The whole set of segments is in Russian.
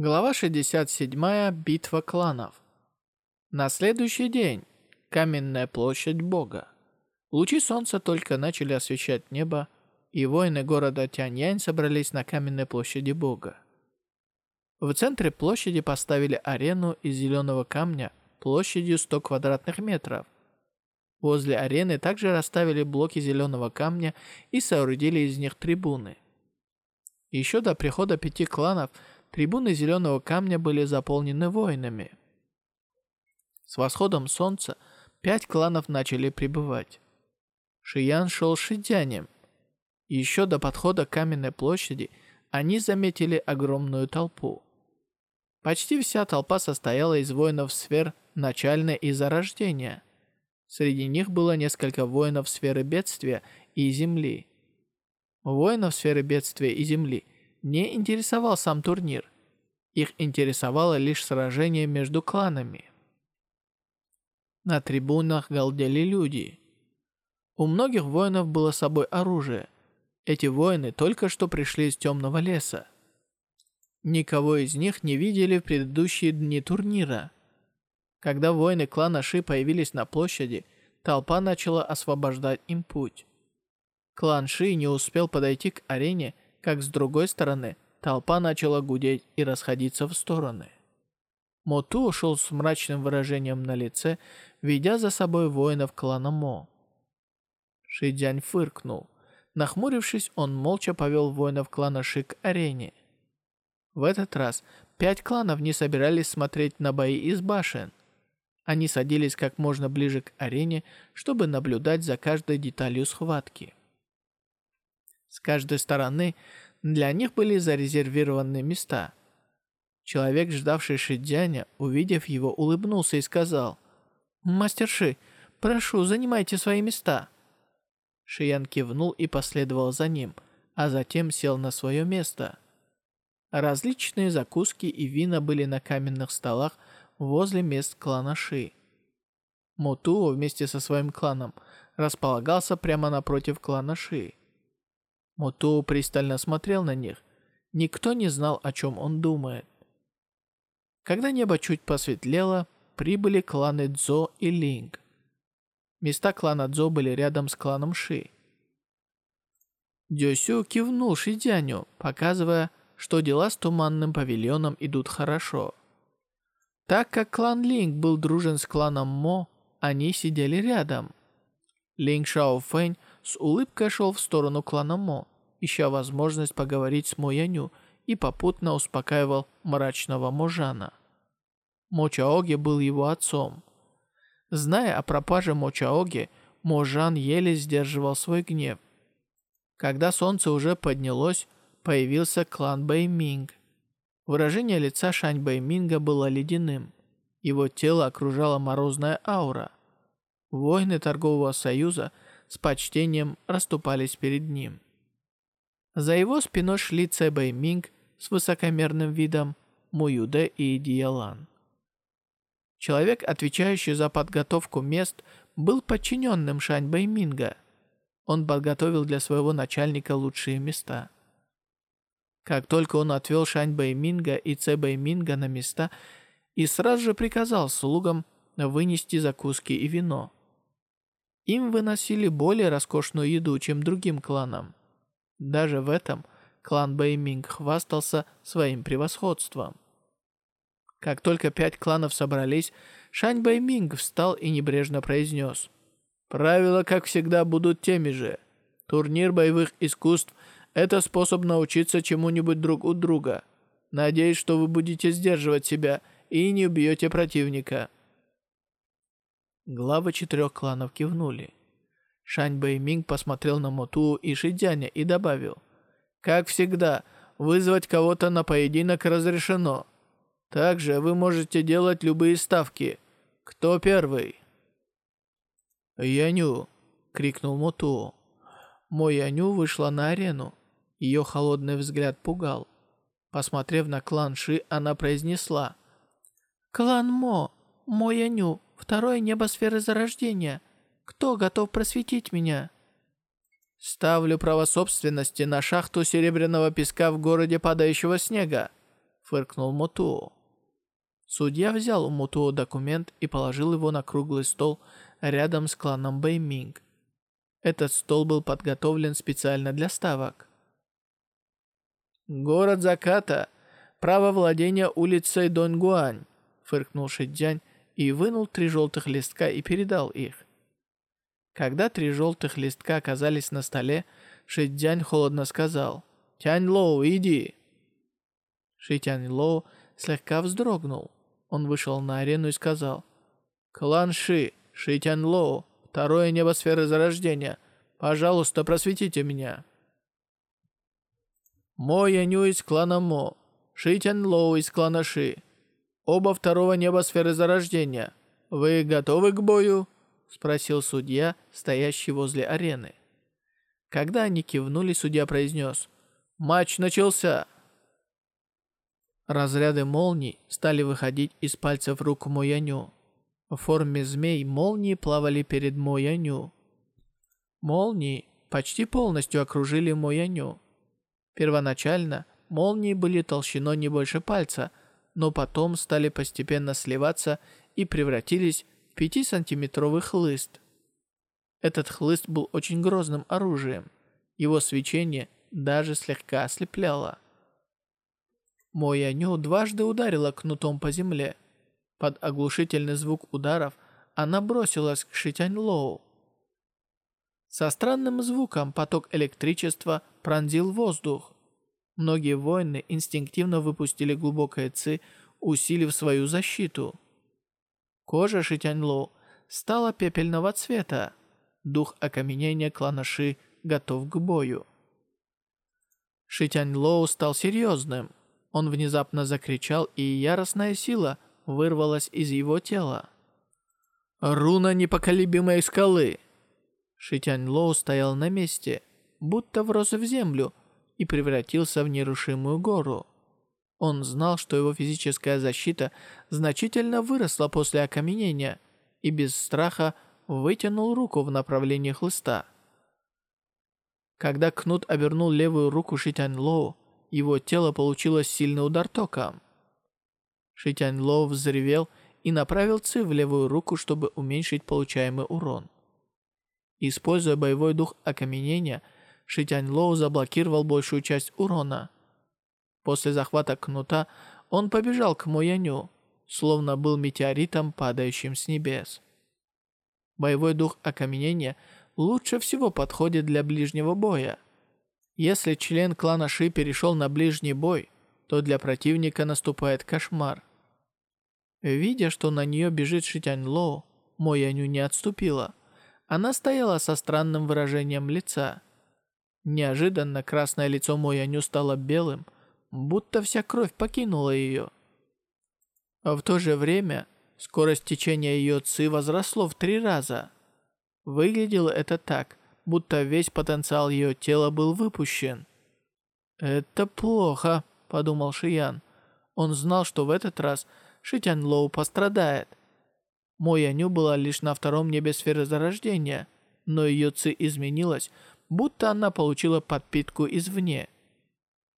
Глава 67. Битва кланов. На следующий день. Каменная площадь Бога. Лучи солнца только начали освещать небо, и воины города Тяньянь собрались на каменной площади Бога. В центре площади поставили арену из зеленого камня площадью 100 квадратных метров. Возле арены также расставили блоки зеленого камня и соорудили из них трибуны. Еще до прихода пяти кланов – Трибуны зеленого камня были заполнены воинами. С восходом солнца пять кланов начали прибывать. Шиян шел с Шидянем. Еще до подхода к каменной площади они заметили огромную толпу. Почти вся толпа состояла из воинов сфер начальной и зарождения. Среди них было несколько воинов сферы бедствия и земли. Воинов сферы бедствия и земли – не интересовал сам турнир. Их интересовало лишь сражение между кланами. На трибунах галдели люди. У многих воинов было с собой оружие. Эти воины только что пришли из темного леса. Никого из них не видели в предыдущие дни турнира. Когда воины клана Ши появились на площади, толпа начала освобождать им путь. Клан Ши не успел подойти к арене, как с другой стороны толпа начала гудеть и расходиться в стороны. Моту ушел с мрачным выражением на лице, ведя за собой воинов клана Мо. Шидзянь фыркнул. Нахмурившись, он молча повел воинов клана Ши к арене. В этот раз пять кланов не собирались смотреть на бои из башен. Они садились как можно ближе к арене, чтобы наблюдать за каждой деталью схватки. С каждой стороны для них были зарезервированы места. Человек, ждавший Шидзяня, увидев его, улыбнулся и сказал, «Мастер Ши, прошу, занимайте свои места». Шиян кивнул и последовал за ним, а затем сел на свое место. Различные закуски и вина были на каменных столах возле мест клана Ши. Мотуо вместе со своим кланом располагался прямо напротив клана Ши. Моту пристально смотрел на них. Никто не знал, о чем он думает. Когда небо чуть посветлело, прибыли кланы Дзо и Линг. Места клана Дзо были рядом с кланом Ши. Дёсю кивнул Шидяню, показывая, что дела с туманным павильоном идут хорошо. Так как клан Линг был дружен с кланом Мо, они сидели рядом. Линг Шао Фэнь с улыбкой шел в сторону клана Мо, ища возможность поговорить с Мояню и попутно успокаивал мрачного Можана. Мочаоги был его отцом. Зная о пропаже Мочаоги, Можан еле сдерживал свой гнев. Когда солнце уже поднялось, появился клан Бэйминг. Выражение лица Шань Бэйминга было ледяным. Его тело окружала морозная аура. Воины торгового союза – с почтением расступались перед ним. За его спиной шли Цэ Минг с высокомерным видом, Муюде и Диалан. Человек, отвечающий за подготовку мест, был подчиненным Шань Бэйминга. Он подготовил для своего начальника лучшие места. Как только он отвел Шань Бэйминга и Цэ Бэйминга на места и сразу же приказал слугам вынести закуски и вино. Им выносили более роскошную еду, чем другим кланам. Даже в этом клан Бэйминг хвастался своим превосходством. Как только пять кланов собрались, Шань Бэйминг встал и небрежно произнес. «Правила, как всегда, будут теми же. Турнир боевых искусств – это способ научиться чему-нибудь друг у друга. Надеюсь, что вы будете сдерживать себя и не убьете противника». Главы четырех кланов кивнули. Шань Бэйминг посмотрел на Моту и Шидяня и добавил. «Как всегда, вызвать кого-то на поединок разрешено. Также вы можете делать любые ставки. Кто первый?» «Яню!» — крикнул Моту. Мой Яню вышла на арену. Ее холодный взгляд пугал. Посмотрев на клан Ши, она произнесла. «Клан Мо, мой Яню, Второе небо сферы зарождения. Кто готов просветить меня? Ставлю право собственности на шахту серебряного песка в городе падающего снега. фыркнул Мотуо. Судья взял у Мотуо документ и положил его на круглый стол рядом с кланом Бэйминг. Этот стол был подготовлен специально для ставок. «Город заката. Право владения улицей Донгуань», — фыркнул Шидзянь и вынул три желтых листка и передал их. Когда три желтых листка оказались на столе, Шидзянь холодно сказал «Тянь Лоу, иди!» Шитянь Лоу слегка вздрогнул. Он вышел на арену и сказал «Клан Ши, Шитянь Лоу, второе небо сферы зарождения, пожалуйста, просветите меня». Мо Яню из клана Мо, Шитянь Лоу из клана Ши. Оба второго неба сферы зарождения. Вы готовы к бою? Спросил судья, стоящий возле арены. Когда они кивнули, судья произнес «Матч начался!» Разряды молний стали выходить из пальцев рук Мояню. В форме змей молнии плавали перед Мояню. Молнии почти полностью окружили Мояню. Первоначально молнии были толщиной не больше пальца, но потом стали постепенно сливаться и превратились в 5-сантиметровый хлыст. Этот хлыст был очень грозным оружием. Его свечение даже слегка ослепляло. Мояню дважды ударила кнутом по земле. Под оглушительный звук ударов она бросилась к Шитянь Лоу. Со странным звуком поток электричества пронзил воздух. Многие воины инстинктивно выпустили глубокое ци, усилив свою защиту. Кожа Шитяньло стала пепельного цвета. Дух окаменения клана Ши готов к бою. Шитяньлоу стал серьезным. Он внезапно закричал, и яростная сила вырвалась из его тела. «Руна непоколебимой скалы!» Шитянь стоял на месте, будто врос в землю и превратился в нерушимую гору. Он знал, что его физическая защита значительно выросла после окаменения и без страха вытянул руку в направлении хлыста. Когда Кнут обернул левую руку Шитянь Лоу, его тело получило сильный удар током. Шитянь Лоу взревел и направил Ци в левую руку, чтобы уменьшить получаемый урон. Используя боевой дух окаменения, Шитянь Лоу заблокировал большую часть урона. После захвата кнута он побежал к Мояню, словно был метеоритом, падающим с небес. Боевой дух окаменения лучше всего подходит для ближнего боя. Если член клана Ши перешел на ближний бой, то для противника наступает кошмар. Видя, что на нее бежит Шитянь Лоу, Мояню не отступила. Она стояла со странным выражением лица. Неожиданно красное лицо Мояню стало белым, будто вся кровь покинула ее. А в то же время скорость течения ее ци возросло в три раза. Выглядело это так, будто весь потенциал ее тела был выпущен. «Это плохо», — подумал Шиян. Он знал, что в этот раз Шитян Лоу пострадает. Мояню была лишь на втором небе сферы зарождения, но ее ци изменилась, будто она получила подпитку извне.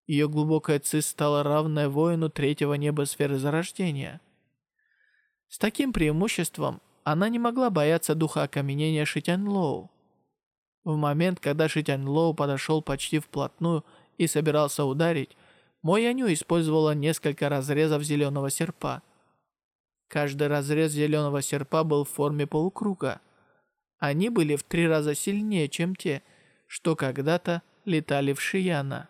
Ее глубокая ци стала равной воину третьего неба сферы зарождения. С таким преимуществом она не могла бояться духа окаменения Шитян Лоу. В момент, когда Шитян Лоу подошел почти вплотную и собирался ударить, Мояню использовала несколько разрезов зеленого серпа – Каждый разрез зеленого серпа был в форме полукруга. Они были в три раза сильнее, чем те, что когда-то летали в Шияна.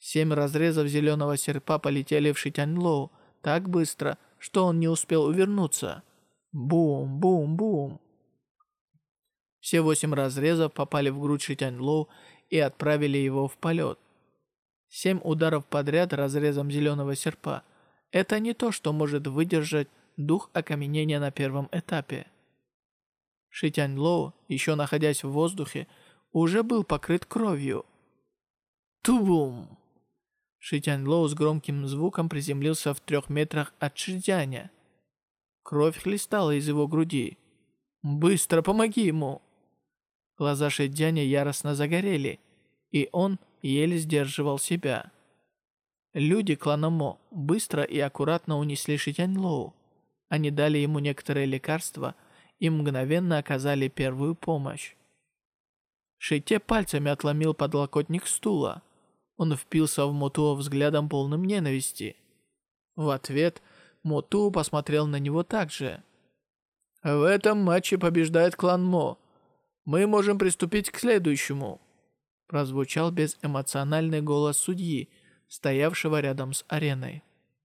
Семь разрезов зеленого серпа полетели в Шитяньлоу так быстро, что он не успел увернуться. Бум-бум-бум. Все восемь разрезов попали в грудь Шитяньлоу и отправили его в полет. Семь ударов подряд разрезом зеленого серпа – это не то, что может выдержать дух окаменения на первом этапе. Шитянь Лоу, еще находясь в воздухе, уже был покрыт кровью. Тубум! Шитянь Лоу с громким звуком приземлился в трех метрах от Шитяня. Кровь хлестала из его груди. «Быстро помоги ему!» Глаза Шитяня яростно загорели, и он еле сдерживал себя. Люди клана Мо быстро и аккуратно унесли Шитянь Лоу. Они дали ему некоторые лекарства и мгновенно оказали первую помощь. Шите пальцами отломил подлокотник стула. Он впился в Мотуо взглядом полным ненависти. В ответ Моту посмотрел на него также. «В этом матче побеждает клан Мо. Мы можем приступить к следующему», прозвучал безэмоциональный голос судьи, стоявшего рядом с ареной.